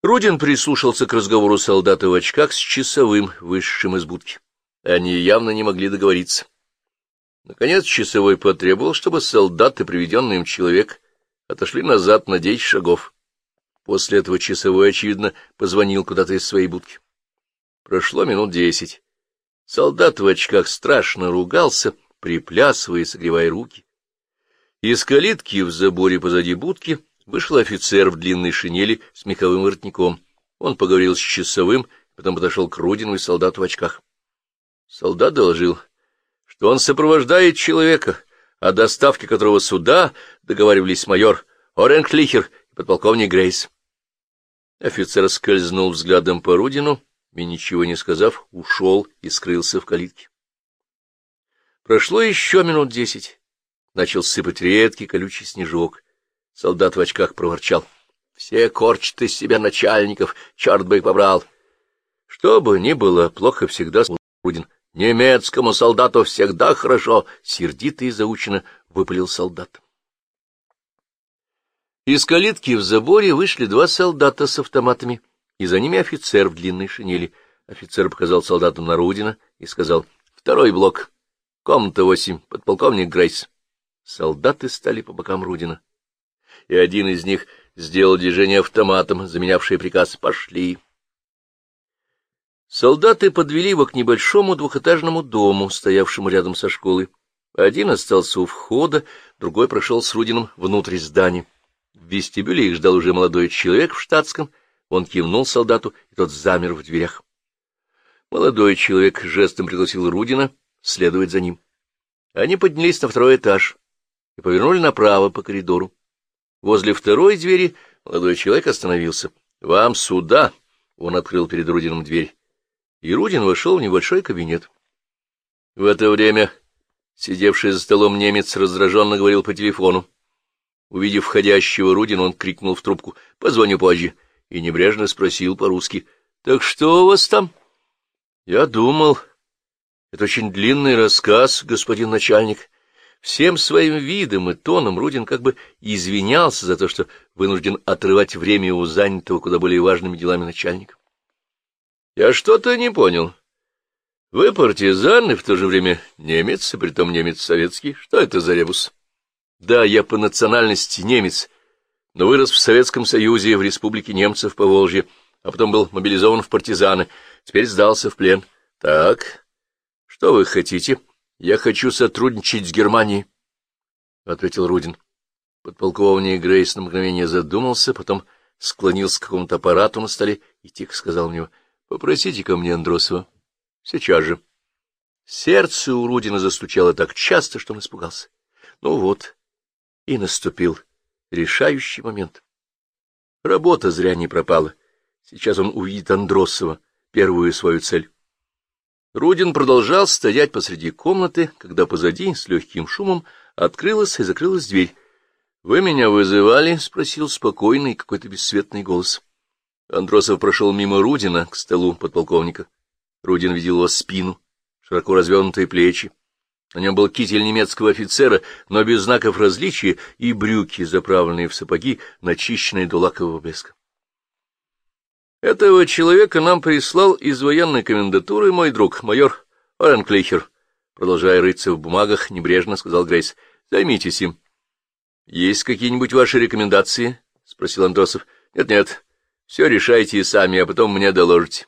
Рудин прислушался к разговору солдата в очках с часовым, вышедшим из будки. Они явно не могли договориться. Наконец часовой потребовал, чтобы солдат и приведенный им человек отошли назад на десять шагов. После этого часовой, очевидно, позвонил куда-то из своей будки. Прошло минут десять. Солдат в очках страшно ругался, приплясывая и согревая руки. Из калитки в заборе позади будки вышел офицер в длинной шинели с меховым воротником. Он поговорил с часовым, потом подошел к Рудину и солдату в очках. Солдат доложил, что он сопровождает человека, о доставке которого суда договаривались майор Оренклихер и подполковник Грейс. Офицер скользнул взглядом по Рудину и, ничего не сказав, ушел и скрылся в калитке. Прошло еще минут десять. Начал сыпать редкий колючий снежок. Солдат в очках проворчал. Все корчат из себя начальников, черт бы их побрал. Что бы ни было, плохо всегда Рудин. Немецкому солдату всегда хорошо, сердито и заучено выпалил солдат. Из калитки в заборе вышли два солдата с автоматами, и за ними офицер в длинной шинели. Офицер показал солдату на Рудина и сказал, «Второй блок, комната восемь, подполковник Грейс». Солдаты стали по бокам Рудина, и один из них сделал движение автоматом, заменявший приказ «Пошли». Солдаты подвели его к небольшому двухэтажному дому, стоявшему рядом со школой. Один остался у входа, другой прошел с Рудином внутрь здания. В вестибюле их ждал уже молодой человек в штатском. Он кивнул солдату, и тот замер в дверях. Молодой человек жестом пригласил Рудина следовать за ним. Они поднялись на второй этаж и повернули направо по коридору. Возле второй двери молодой человек остановился. — Вам сюда! — он открыл перед Рудином дверь. И Рудин вошел в небольшой кабинет. В это время сидевший за столом немец раздраженно говорил по телефону. Увидев входящего Рудина, он крикнул в трубку «Позвоню позже» и небрежно спросил по-русски «Так что у вас там?» «Я думал, это очень длинный рассказ, господин начальник». Всем своим видом и тоном Рудин как бы извинялся за то, что вынужден отрывать время у занятого куда более важными делами начальника. «Я что-то не понял. Вы партизан и в то же время немец, и притом немец советский. Что это за ребус?» Да, я по национальности немец, но вырос в Советском Союзе, в Республике немцев по Волжье, а потом был мобилизован в партизаны, теперь сдался в плен. Так, что вы хотите? Я хочу сотрудничать с Германией, — ответил Рудин. Подполковник Грейс на мгновение задумался, потом склонился к какому-то аппарату на столе и тихо сказал мне, — Попросите ко мне Андросова. Сейчас же. Сердце у Рудина застучало так часто, что он испугался. Ну вот, и наступил решающий момент. Работа зря не пропала. Сейчас он увидит Андросова, первую свою цель. Рудин продолжал стоять посреди комнаты, когда позади, с легким шумом, открылась и закрылась дверь. — Вы меня вызывали? — спросил спокойный какой-то бесцветный голос. Андросов прошел мимо Рудина к столу подполковника. Рудин видел его спину, широко развернутые плечи, на нем был китель немецкого офицера, но без знаков различия, и брюки, заправленные в сапоги, начищенные до лакового блеска. Этого человека нам прислал из военной комендатуры мой друг, майор Оренклихер. Продолжая рыться в бумагах, небрежно сказал Грейс. — Займитесь им. — Есть какие-нибудь ваши рекомендации? — спросил Андросов. Нет, — Нет-нет, все решайте сами, а потом мне доложите.